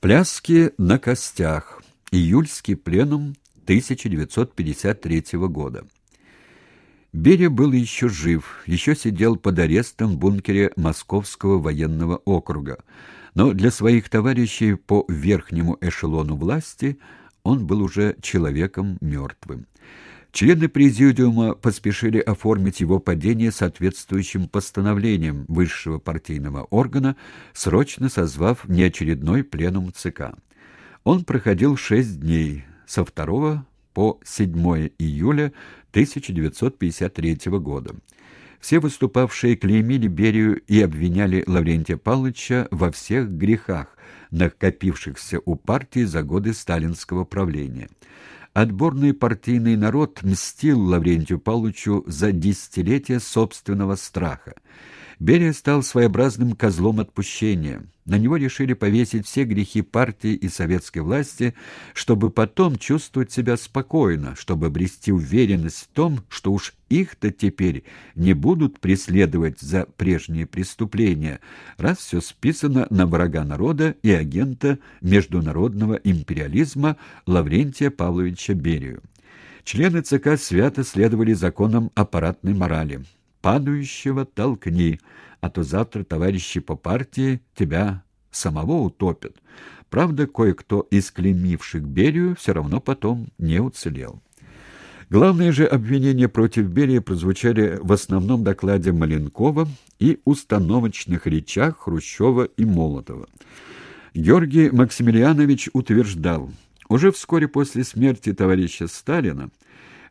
Пляски на костях. Июльский пленум 1953 года. Берия был еще жив, еще сидел под арестом в бункере Московского военного округа, но для своих товарищей по верхнему эшелону власти он был уже человеком мертвым. Члены президиума поспешили оформить его падение соответствующим постановлением высшего партийного органа, срочно созвав неочередной пленум ЦК. Он проходил шесть дней, со 2 по 7 июля 1953 года. Все выступавшие клеймили Берию и обвиняли Лаврентия Павловича во всех грехах, накопившихся у партии за годы сталинского правления. Отборный партийный народ мстил Лаврентию Павловичу за десятилетия собственного страха. Берия стал своеобразным козлом отпущения. На него решили повесить все грехи партии и советской власти, чтобы потом чувствовать себя спокойно, чтобы обрести уверенность в том, что уж их-то теперь не будут преследовать за прежние преступления, раз все списано на врага народа и агента международного империализма Лаврентия Павловича Берию. Члены ЦК свято следовали законам аппаратной морали падающего толкни, а то завтра товарищи по партии тебя самого утопят. Правда, кое-кто из клеймивших Берию все равно потом не уцелел. Главные же обвинения против Берии прозвучали в основном докладе Маленкова и установочных речах Хрущева и Молотова. Георгий Максимилианович утверждал, уже вскоре после смерти товарища Сталина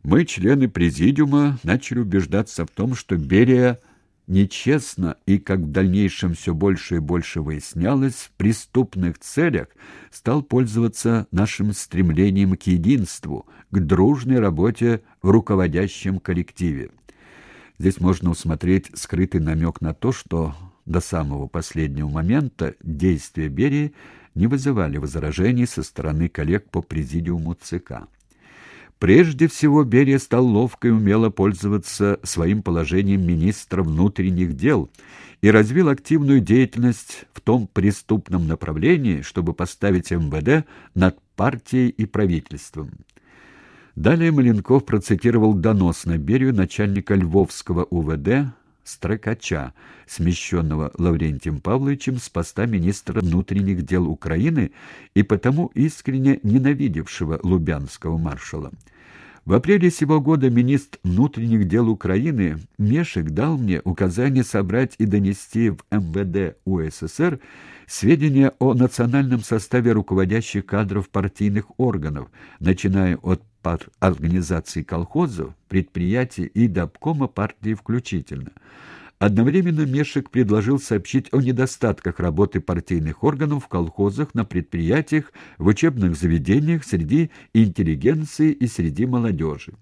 мы, члены президиума, начали убеждаться в том, что Берия нечестно и, как в дальнейшем все больше и больше выяснялось, в преступных целях стал пользоваться нашим стремлением к единству, к дружной работе в руководящем коллективе. Здесь можно усмотреть скрытый намек на то, что до самого последнего момента действия Берии не вызывали возражений со стороны коллег по президиуму ЦК. Прежде всего, Берия стал ловко и умело пользоваться своим положением министра внутренних дел и развил активную деятельность в том преступном направлении, чтобы поставить МВД над партией и правительством. Далее Маленков процитировал донос на Берию начальника Львовского УВД Строкача, смещенного Лаврентием Павловичем с поста министра внутренних дел Украины и потому искренне ненавидевшего лубянского маршала. В апреле сего года министр внутренних дел Украины Мешек дал мне указание собрать и донести в МВД УССР сведения о национальном составе руководящих кадров партийных органов, начиная от организаций колхозов, предприятий и до обкома партии включительно. Одновременно Мешек предложил сообщить о недостатках работы партийных органов в колхозах, на предприятиях, в учебных заведениях, среди интеллигенции и среди молодежи.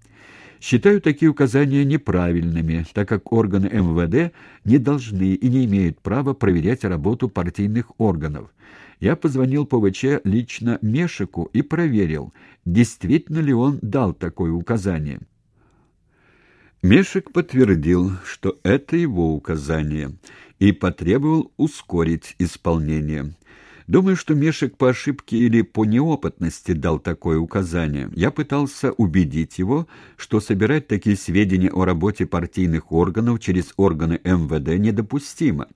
Считаю такие указания неправильными, так как органы МВД не должны и не имеют права проверять работу партийных органов. Я позвонил по ВЧ лично Мешику и проверил, действительно ли он дал такое указание. Мешек подтвердил, что это его указание, и потребовал ускорить исполнение. Думаю, что Мешек по ошибке или по неопытности дал такое указание. Я пытался убедить его, что собирать такие сведения о работе партийных органов через органы МВД недопустимо.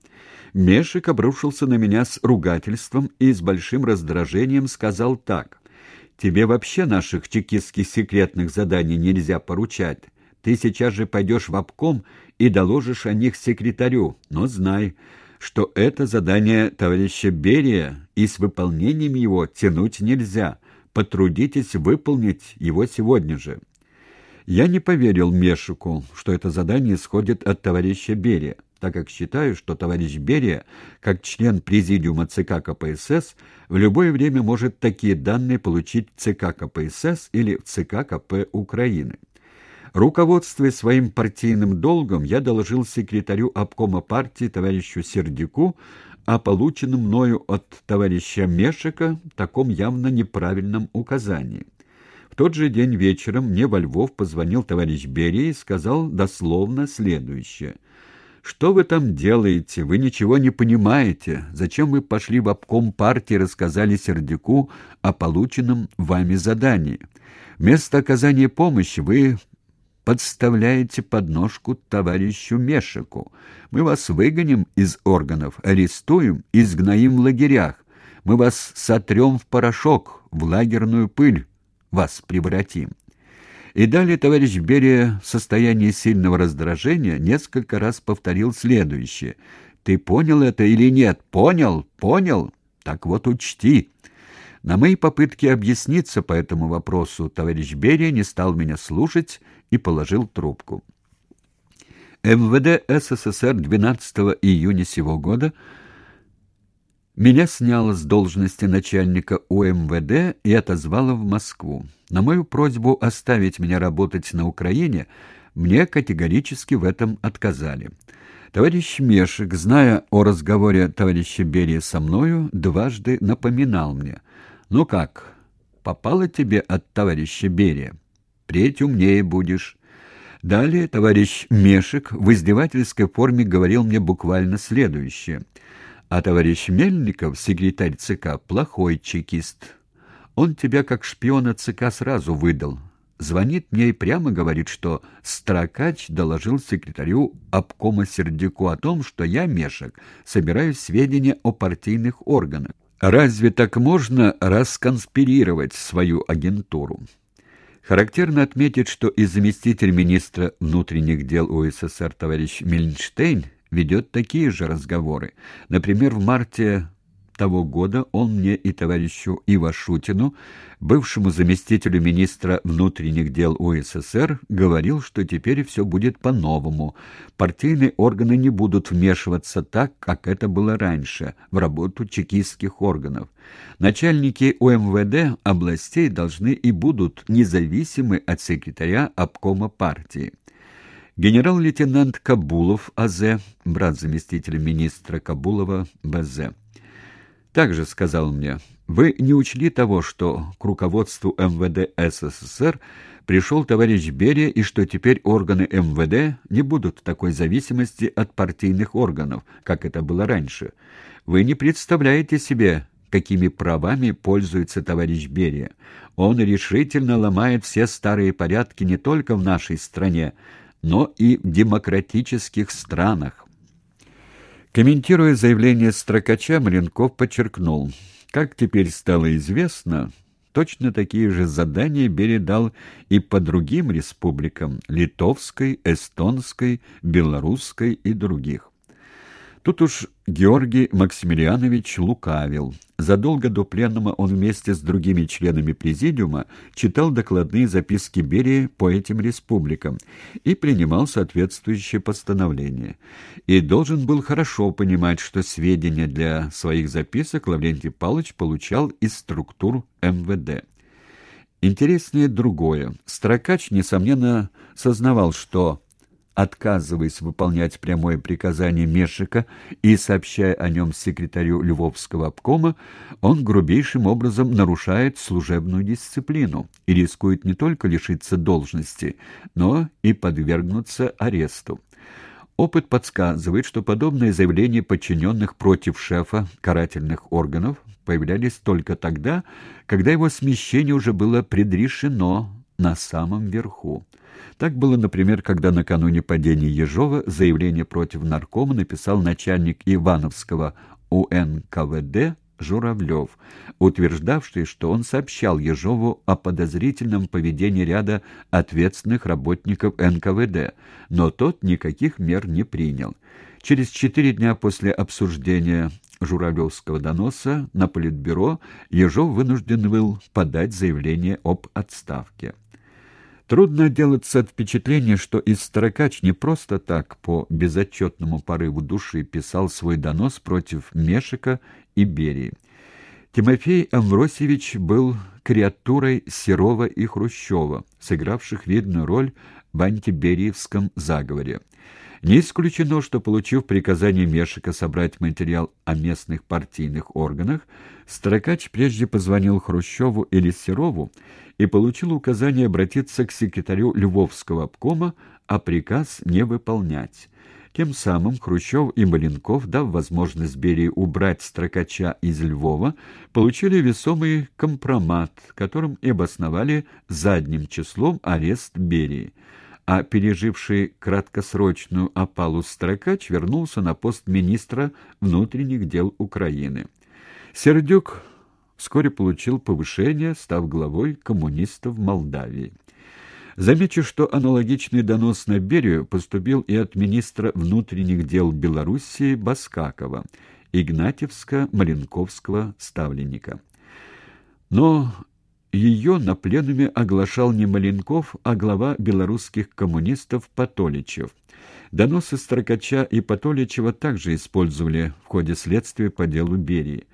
Мешек обрушился на меня с ругательством и с большим раздражением сказал так. «Тебе вообще наших чекистских секретных заданий нельзя поручать. Ты сейчас же пойдешь в обком и доложишь о них секретарю, но знай, что это задание товарища Берия, и с выполнением его тянуть нельзя. Потрудитесь выполнить его сегодня же». Я не поверил Мешику, что это задание исходит от товарища Берия, так как считаю, что товарищ Берия, как член президиума ЦК КПСС, в любое время может такие данные получить в ЦК КПСС или в ЦК КП Украины. Руководствуясь своим партийным долгом, я доложил секретарю обкома партии товарищу Сердюку о полученном мною от товарища Мешика таком явно неправильном указании. В тот же день вечером мне во Львов позвонил товарищ Берия и сказал дословно следующее. Что вы там делаете? Вы ничего не понимаете. Зачем вы пошли в обком партии и рассказали Сердюку о полученном вами задании? Вместо оказания помощи вы подставляете подножку товарищу Мешику. Мы вас выгоним из органов, арестуем и сгноим в лагерях. Мы вас сотрем в порошок, в лагерную пыль вас превратим. И далее товарищ Берия в состоянии сильного раздражения несколько раз повторил следующее. «Ты понял это или нет? Понял? Понял? Так вот учти». На мои попытки объясниться по этому вопросу товарищ Берия не стал меня слушать и положил трубку. МВД СССР 12 июня сего года меня сняло с должности начальника УМВД и отозвало в Москву. На мою просьбу оставить меня работать на Украине мне категорически в этом отказали. Товарищ Мешек, зная о разговоре товарища Берия со мною, дважды напоминал мне. «Ну как, попало тебе от товарища Берия? Впредь умнее будешь». Далее товарищ Мешек в издевательской форме говорил мне буквально следующее – а товарищ Мельников, секретарь ЦК, плохой чекист. Он тебя как шпиона ЦК сразу выдал. Звонит мне и прямо говорит, что Строкач доложил секретарю обкома Сердюку о том, что я, Мешек, собираю сведения о партийных органах. Разве так можно расконспирировать свою агентуру? Характерно отметить, что и заместитель министра внутренних дел УССР товарищ Мильнштейн ведет такие же разговоры. Например, в марте того года он мне и товарищу Ивашутину, бывшему заместителю министра внутренних дел УССР, говорил, что теперь все будет по-новому. Партийные органы не будут вмешиваться так, как это было раньше, в работу чекистских органов. Начальники УМВД областей должны и будут независимы от секретаря обкома партии. Генерал-лейтенант Кабулов А.З., брат заместителя министра Кабулова Б.З., также сказал мне, «Вы не учли того, что к руководству МВД СССР пришел товарищ Берия и что теперь органы МВД не будут в такой зависимости от партийных органов, как это было раньше. Вы не представляете себе, какими правами пользуется товарищ Берия. Он решительно ломает все старые порядки не только в нашей стране, но и в демократических странах. Комментируя заявление Строкача, Маленков подчеркнул, как теперь стало известно, точно такие же задания Берия дал и по другим республикам – Литовской, Эстонской, Белорусской и других. Тут уж Георгий Максимилианович лукавил. Задолго до пленума он вместе с другими членами президиума читал докладные записки Берии по этим республикам и принимал соответствующие постановления. И должен был хорошо понимать, что сведения для своих записок Лаврентий Павлович получал из структур МВД. Интереснее другое. Строкач, несомненно, сознавал, что отказываясь выполнять прямое приказание Мешика и сообщая о нем секретарю Львовского обкома, он грубейшим образом нарушает служебную дисциплину и рискует не только лишиться должности, но и подвергнуться аресту. Опыт подсказывает, что подобные заявления подчиненных против шефа карательных органов появлялись только тогда, когда его смещение уже было предрешено на самом верху. Так было, например, когда накануне падения Ежова заявление против наркома написал начальник Ивановского УНКВД Журавлев, утверждавший, что он сообщал Ежову о подозрительном поведении ряда ответственных работников НКВД, но тот никаких мер не принял. Через четыре дня после обсуждения Журавлевского доноса на Политбюро Ежов вынужден был подать заявление об отставке. Трудно отделаться от впечатления, что и Старокач не просто так по безотчетному порыву души писал свой донос против Мешика и Берии. Тимофей Амвросевич был креатурой Серова и Хрущева, сыгравших видную роль в антибериевском заговоре. Не исключено, что, получив приказание Мешика собрать материал о местных партийных органах, Строкач прежде позвонил Хрущеву или Серову и получил указание обратиться к секретарю Львовского обкома, а приказ не выполнять. Тем самым Хрущев и Маленков, дав возможность Берии убрать Строкача из Львова, получили весомый компромат, которым и обосновали задним числом арест Берии. А переживший краткосрочную опалу Строкач вернулся на пост министра внутренних дел Украины. Сердюк вскоре получил повышение, став главой коммунистов Молдавии. Замечу, что аналогичный донос на Берию поступил и от министра внутренних дел Белоруссии Баскакова, Игнатьевска-Маленковского ставленника. Но ее на пленуме оглашал не Маленков, а глава белорусских коммунистов Патоличев. Доносы Строкача и Патоличева также использовали в ходе следствия по делу Берии.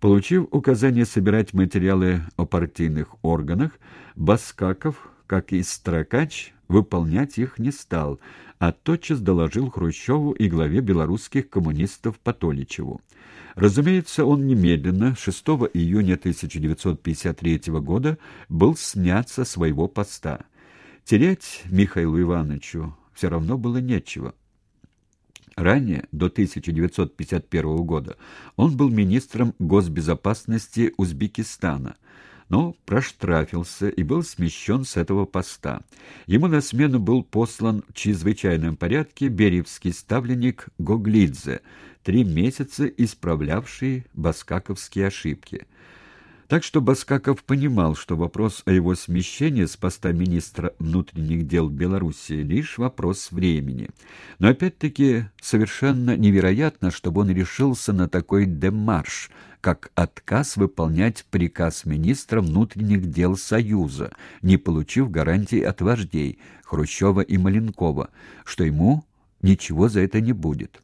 Получив указание собирать материалы о партийных органах, Баскаков как и Строкач, выполнять их не стал, а тотчас доложил Хрущеву и главе белорусских коммунистов Патоличеву. Разумеется, он немедленно, 6 июня 1953 года, был снят со своего поста. Терять Михаилу Ивановичу все равно было нечего. Ранее, до 1951 года, он был министром госбезопасности Узбекистана – но проштрафился и был смещен с этого поста. Ему на смену был послан в чрезвычайном порядке беревский ставленник Гоглидзе, три месяца исправлявший баскаковские ошибки. Так что Баскаков понимал, что вопрос о его смещении с поста министра внутренних дел Белоруссии лишь вопрос времени. Но опять-таки совершенно невероятно, чтобы он решился на такой демарш, как отказ выполнять приказ министра внутренних дел Союза, не получив гарантий от вождей Хрущева и Маленкова, что ему ничего за это не будет.